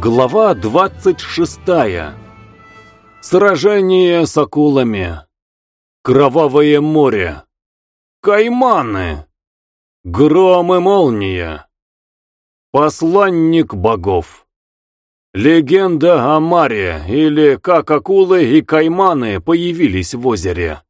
Глава 26. Сражение с акулами. Кровавое море. Кайманы. Гром и молния. Посланник богов. Легенда о Маре, или как акулы и кайманы появились в озере.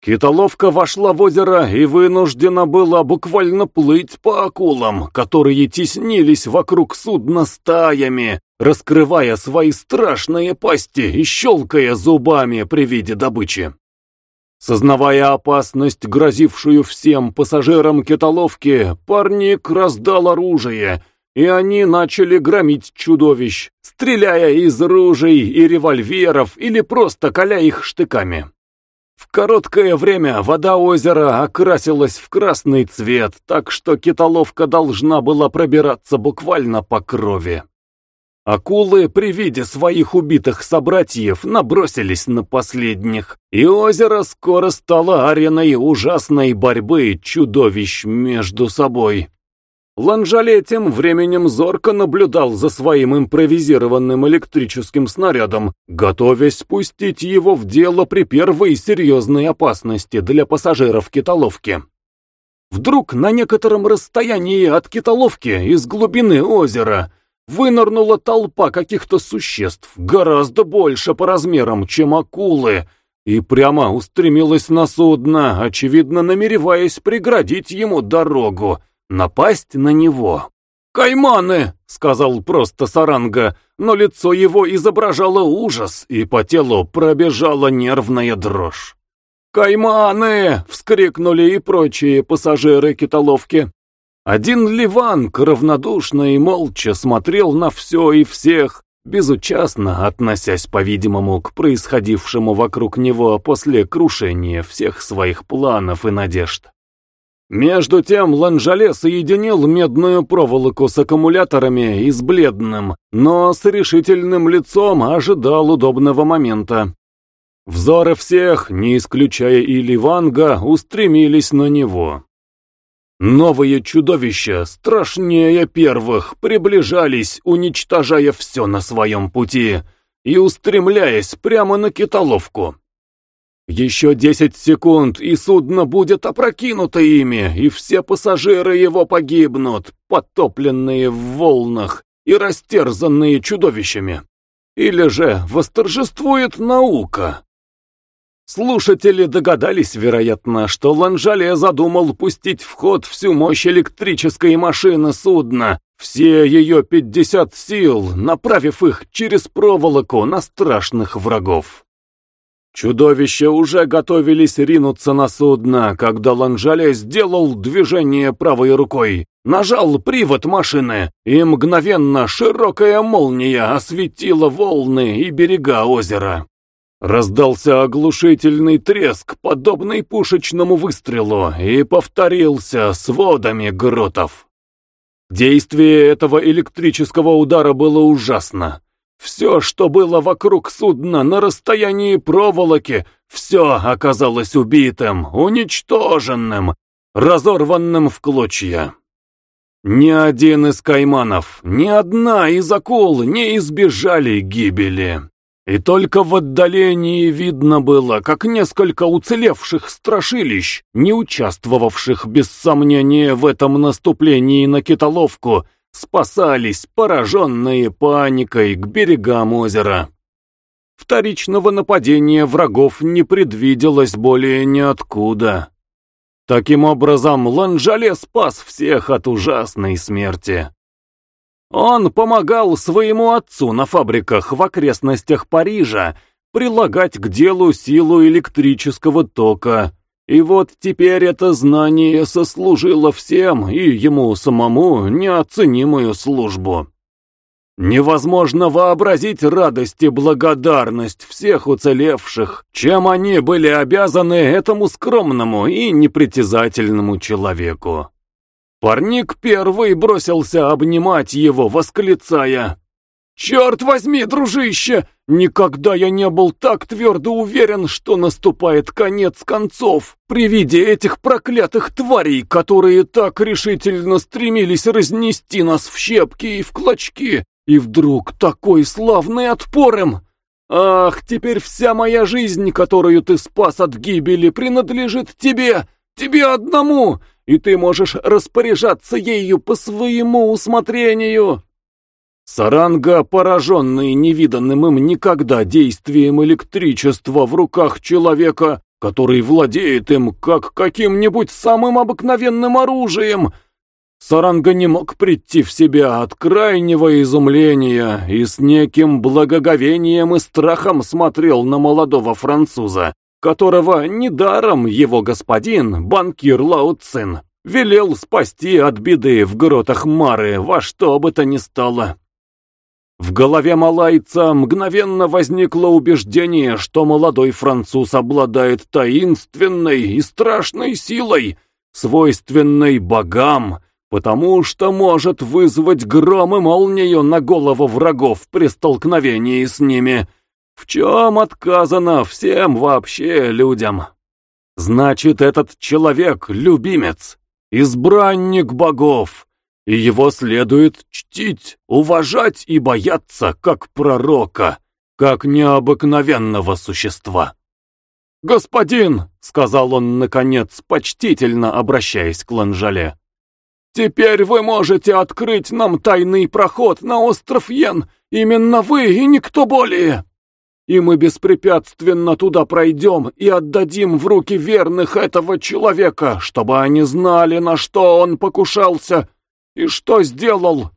Китоловка вошла в озеро и вынуждена была буквально плыть по акулам, которые теснились вокруг судна стаями, раскрывая свои страшные пасти и щелкая зубами при виде добычи. Сознавая опасность, грозившую всем пассажирам китоловки, парник раздал оружие, и они начали громить чудовищ, стреляя из ружей и револьверов или просто коля их штыками. В короткое время вода озера окрасилась в красный цвет, так что китоловка должна была пробираться буквально по крови. Акулы при виде своих убитых собратьев набросились на последних, и озеро скоро стало ареной ужасной борьбы чудовищ между собой. Ланжале тем временем зорко наблюдал за своим импровизированным электрическим снарядом, готовясь спустить его в дело при первой серьезной опасности для пассажиров китоловки. Вдруг на некотором расстоянии от китоловки из глубины озера вынырнула толпа каких-то существ, гораздо больше по размерам, чем акулы, и прямо устремилась на судно, очевидно намереваясь преградить ему дорогу, напасть на него. «Кайманы!» — сказал просто Саранга, но лицо его изображало ужас, и по телу пробежала нервная дрожь. «Кайманы!» — вскрикнули и прочие пассажиры китоловки. Один Ливанк равнодушно и молча смотрел на все и всех, безучастно относясь, по-видимому, к происходившему вокруг него после крушения всех своих планов и надежд. Между тем Ланжале соединил медную проволоку с аккумуляторами и с бледным, но с решительным лицом ожидал удобного момента. Взоры всех, не исключая и Ливанга, устремились на него. Новые чудовища, страшнее первых, приближались, уничтожая все на своем пути и устремляясь прямо на китоловку. Еще десять секунд, и судно будет опрокинуто ими, и все пассажиры его погибнут, потопленные в волнах и растерзанные чудовищами. Или же восторжествует наука. Слушатели догадались, вероятно, что Ланжале задумал пустить в ход всю мощь электрической машины судна, все ее пятьдесят сил, направив их через проволоку на страшных врагов. Чудовища уже готовились ринуться на судно, когда Ланжале сделал движение правой рукой, нажал привод машины, и мгновенно широкая молния осветила волны и берега озера. Раздался оглушительный треск, подобный пушечному выстрелу, и повторился с водами гротов. Действие этого электрического удара было ужасно. Все, что было вокруг судна на расстоянии проволоки, все оказалось убитым, уничтоженным, разорванным в клочья. Ни один из кайманов, ни одна из акул не избежали гибели. И только в отдалении видно было, как несколько уцелевших страшилищ, не участвовавших без сомнения в этом наступлении на китоловку, спасались, пораженные паникой, к берегам озера. Вторичного нападения врагов не предвиделось более ниоткуда. Таким образом, Ланжале спас всех от ужасной смерти. Он помогал своему отцу на фабриках в окрестностях Парижа прилагать к делу силу электрического тока, и вот теперь это знание сослужило всем и ему самому неоценимую службу. Невозможно вообразить радость и благодарность всех уцелевших, чем они были обязаны этому скромному и непритязательному человеку. Парник первый бросился обнимать его, восклицая «Черт возьми, дружище, Никогда я не был так твердо уверен, что наступает конец концов при виде этих проклятых тварей, которые так решительно стремились разнести нас в щепки и в клочки, и вдруг такой славный отпор им. Ах, теперь вся моя жизнь, которую ты спас от гибели, принадлежит тебе, тебе одному, и ты можешь распоряжаться ею по своему усмотрению. Саранга, пораженный невиданным им никогда действием электричества в руках человека, который владеет им как каким-нибудь самым обыкновенным оружием, Саранга не мог прийти в себя от крайнего изумления и с неким благоговением и страхом смотрел на молодого француза, которого недаром его господин, банкир Лауцин, велел спасти от беды в гротах Мары во что бы то ни стало. В голове малайца мгновенно возникло убеждение, что молодой француз обладает таинственной и страшной силой, свойственной богам, потому что может вызвать гром и молнию на голову врагов при столкновении с ними, в чем отказано всем вообще людям. Значит, этот человек — любимец, избранник богов, и его следует чтить, уважать и бояться как пророка, как необыкновенного существа. «Господин!» — сказал он, наконец, почтительно обращаясь к Ланжале. «Теперь вы можете открыть нам тайный проход на остров Йен, именно вы и никто более. И мы беспрепятственно туда пройдем и отдадим в руки верных этого человека, чтобы они знали, на что он покушался» И что сделал?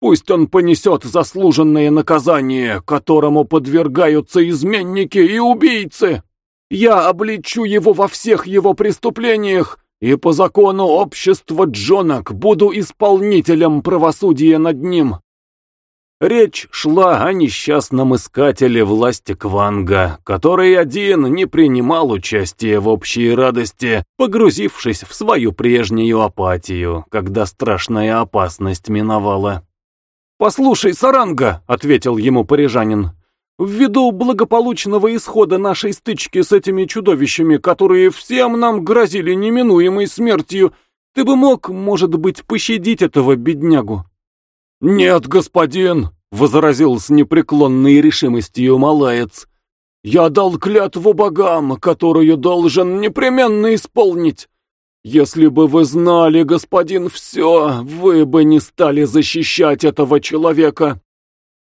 Пусть он понесет заслуженное наказание, которому подвергаются изменники и убийцы. Я обличу его во всех его преступлениях, и по закону общества Джонок буду исполнителем правосудия над ним. Речь шла о несчастном искателе власти Кванга, который один не принимал участия в общей радости, погрузившись в свою прежнюю апатию, когда страшная опасность миновала. «Послушай, Саранга», — ответил ему парижанин, — «ввиду благополучного исхода нашей стычки с этими чудовищами, которые всем нам грозили неминуемой смертью, ты бы мог, может быть, пощадить этого беднягу». «Нет, господин!» — возразил с непреклонной решимостью малаец. «Я дал клятву богам, которую должен непременно исполнить. Если бы вы знали, господин, все, вы бы не стали защищать этого человека.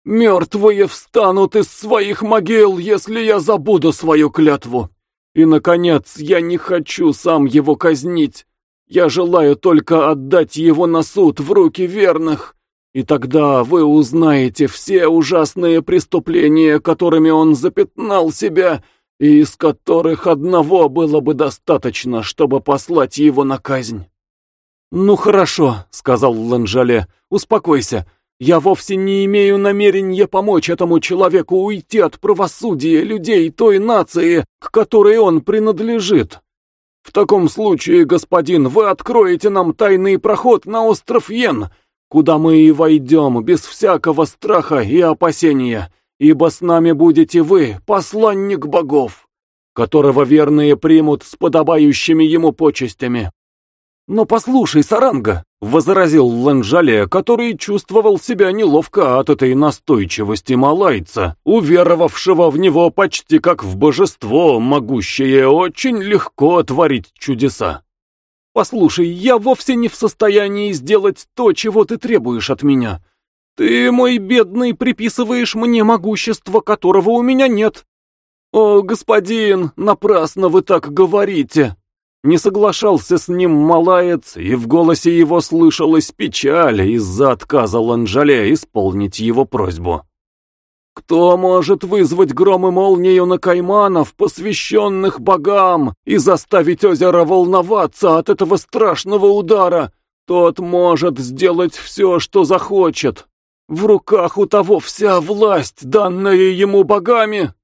Мертвые встанут из своих могил, если я забуду свою клятву. И, наконец, я не хочу сам его казнить. Я желаю только отдать его на суд в руки верных» И тогда вы узнаете все ужасные преступления, которыми он запятнал себя, и из которых одного было бы достаточно, чтобы послать его на казнь. «Ну хорошо», — сказал Ланжале, — «успокойся. Я вовсе не имею намерения помочь этому человеку уйти от правосудия людей той нации, к которой он принадлежит. В таком случае, господин, вы откроете нам тайный проход на остров Йен, куда мы и войдем без всякого страха и опасения, ибо с нами будете вы, посланник богов, которого верные примут с подобающими ему почестями. «Но послушай, Саранга», — возразил Ланжале, который чувствовал себя неловко от этой настойчивости малайца, уверовавшего в него почти как в божество, могущее очень легко творить чудеса. Послушай, я вовсе не в состоянии сделать то, чего ты требуешь от меня. Ты, мой бедный, приписываешь мне могущество, которого у меня нет. О, господин, напрасно вы так говорите. Не соглашался с ним малаец, и в голосе его слышалась печаль из-за отказа Ланжале исполнить его просьбу. Кто может вызвать гром и молнию на кайманов, посвященных богам, и заставить озеро волноваться от этого страшного удара? Тот может сделать все, что захочет. В руках у того вся власть, данная ему богами.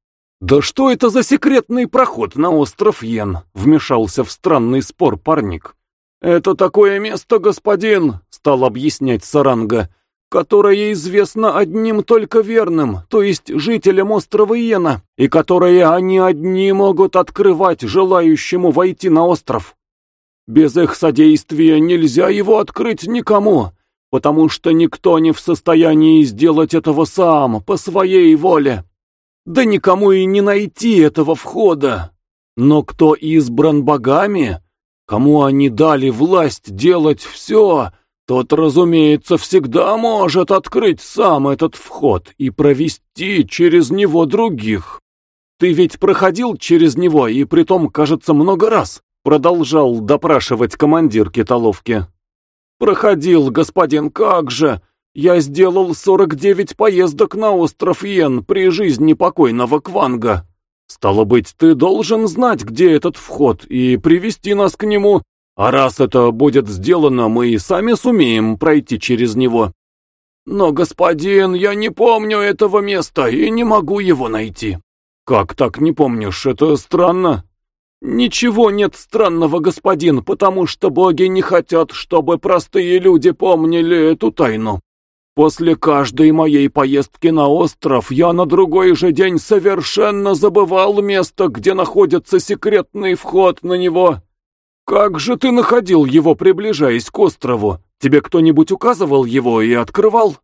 «Да что это за секретный проход на остров Йен?» — вмешался в странный спор парник. «Это такое место, господин», — стал объяснять Саранга, которое известно одним только верным, то есть жителям острова Иена, и которое они одни могут открывать желающему войти на остров. Без их содействия нельзя его открыть никому, потому что никто не в состоянии сделать этого сам, по своей воле. Да никому и не найти этого входа. Но кто избран богами, кому они дали власть делать все, тот, разумеется, всегда может открыть сам этот вход и провести через него других. Ты ведь проходил через него, и притом, кажется, много раз. Продолжал допрашивать командир китоловки. «Проходил, господин, как же! Я сделал 49 поездок на остров Йен при жизни покойного Кванга. Стало быть, ты должен знать, где этот вход, и привести нас к нему, а раз это будет сделано, мы и сами сумеем пройти через него. Но, господин, я не помню этого места и не могу его найти. Как так не помнишь? Это странно. «Ничего нет странного, господин, потому что боги не хотят, чтобы простые люди помнили эту тайну. После каждой моей поездки на остров я на другой же день совершенно забывал место, где находится секретный вход на него. Как же ты находил его, приближаясь к острову? Тебе кто-нибудь указывал его и открывал?»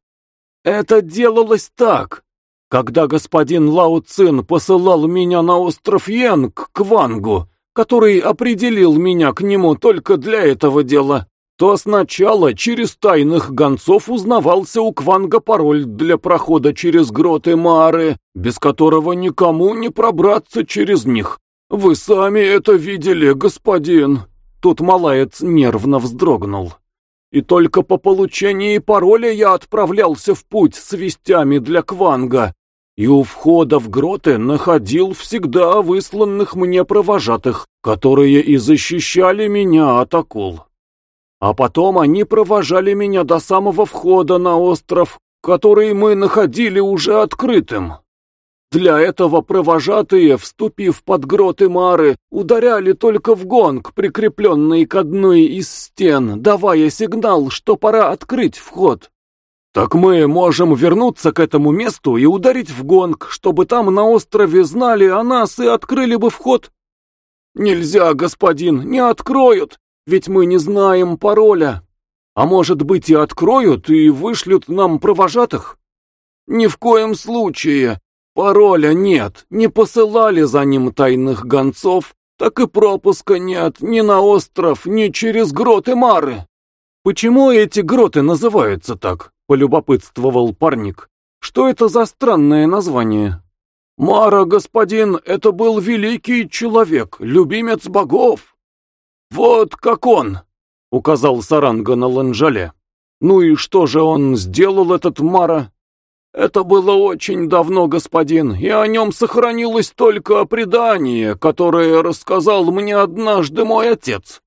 «Это делалось так. Когда господин Лао Цин посылал меня на остров Янг к Вангу, который определил меня к нему только для этого дела, то сначала через тайных гонцов узнавался у Кванга пароль для прохода через гроты Мары, без которого никому не пробраться через них. Вы сами это видели, господин. Тут малаец нервно вздрогнул. И только по получении пароля я отправлялся в путь с вестями для Кванга, и у входа в гроты находил всегда высланных мне провожатых, которые и защищали меня от акул. А потом они провожали меня до самого входа на остров, который мы находили уже открытым. Для этого провожатые, вступив под гроты Мары, ударяли только в гонг, прикрепленный к одной из стен, давая сигнал, что пора открыть вход. «Так мы можем вернуться к этому месту и ударить в гонг, чтобы там на острове знали о нас и открыли бы вход?» «Нельзя, господин, не откроют, ведь мы не знаем пароля. А может быть и откроют и вышлют нам провожатых?» «Ни в коем случае. Пароля нет, не посылали за ним тайных гонцов, так и пропуска нет ни на остров, ни через гроты Мары». «Почему эти гроты называются так?» полюбопытствовал парник. Что это за странное название? Мара, господин, это был великий человек, любимец богов. Вот как он, указал Саранга на Ланжале. Ну и что же он сделал, этот Мара? Это было очень давно, господин, и о нем сохранилось только предание, которое рассказал мне однажды мой отец.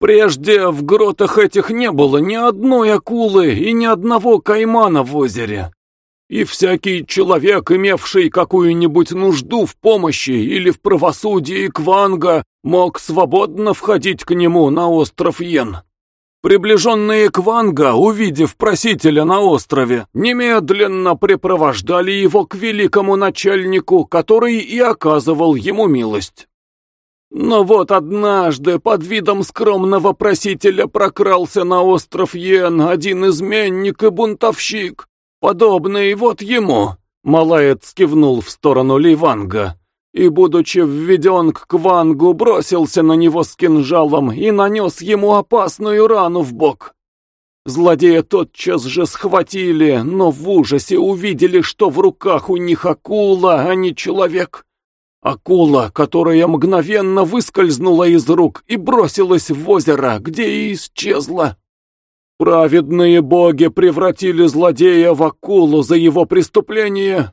Прежде в гротах этих не было ни одной акулы и ни одного каймана в озере. И всякий человек, имевший какую-нибудь нужду в помощи или в правосудии Кванга, мог свободно входить к нему на остров Йен. Приближенные Кванга, увидев просителя на острове, немедленно припровождали его к великому начальнику, который и оказывал ему милость. Но вот однажды под видом скромного просителя прокрался на остров Йен один изменник и бунтовщик, подобный вот ему. Малаец кивнул в сторону Ливанга и, будучи введен к Квангу, бросился на него с кинжалом и нанес ему опасную рану в бок. Злодея тотчас же схватили, но в ужасе увидели, что в руках у них акула, а не человек. Акула, которая мгновенно выскользнула из рук и бросилась в озеро, где и исчезла. Праведные боги превратили злодея в акулу за его преступление.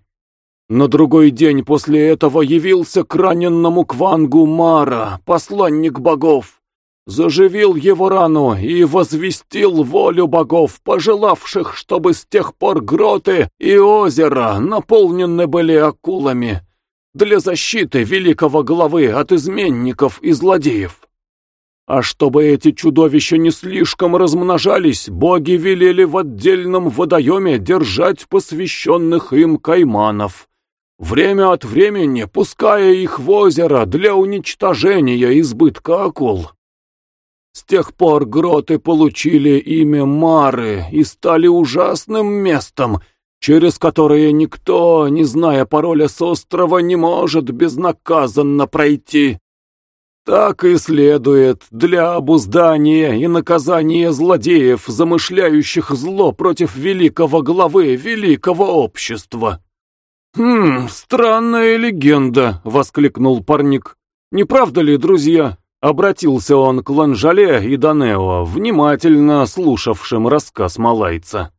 На другой день после этого явился к раненному Квангу Мара, посланник богов. Заживил его рану и возвестил волю богов, пожелавших, чтобы с тех пор гроты и озера наполнены были акулами для защиты великого главы от изменников и злодеев. А чтобы эти чудовища не слишком размножались, боги велели в отдельном водоеме держать посвященных им кайманов, время от времени пуская их в озеро для уничтожения избытка акул. С тех пор гроты получили имя Мары и стали ужасным местом, через которое никто, не зная пароля с острова, не может безнаказанно пройти. Так и следует для обуздания и наказания злодеев, замышляющих зло против великого главы великого общества. «Хм, странная легенда», — воскликнул парник. «Не правда ли, друзья?» Обратился он к Ланжале и Данео, внимательно слушавшим рассказ малайца.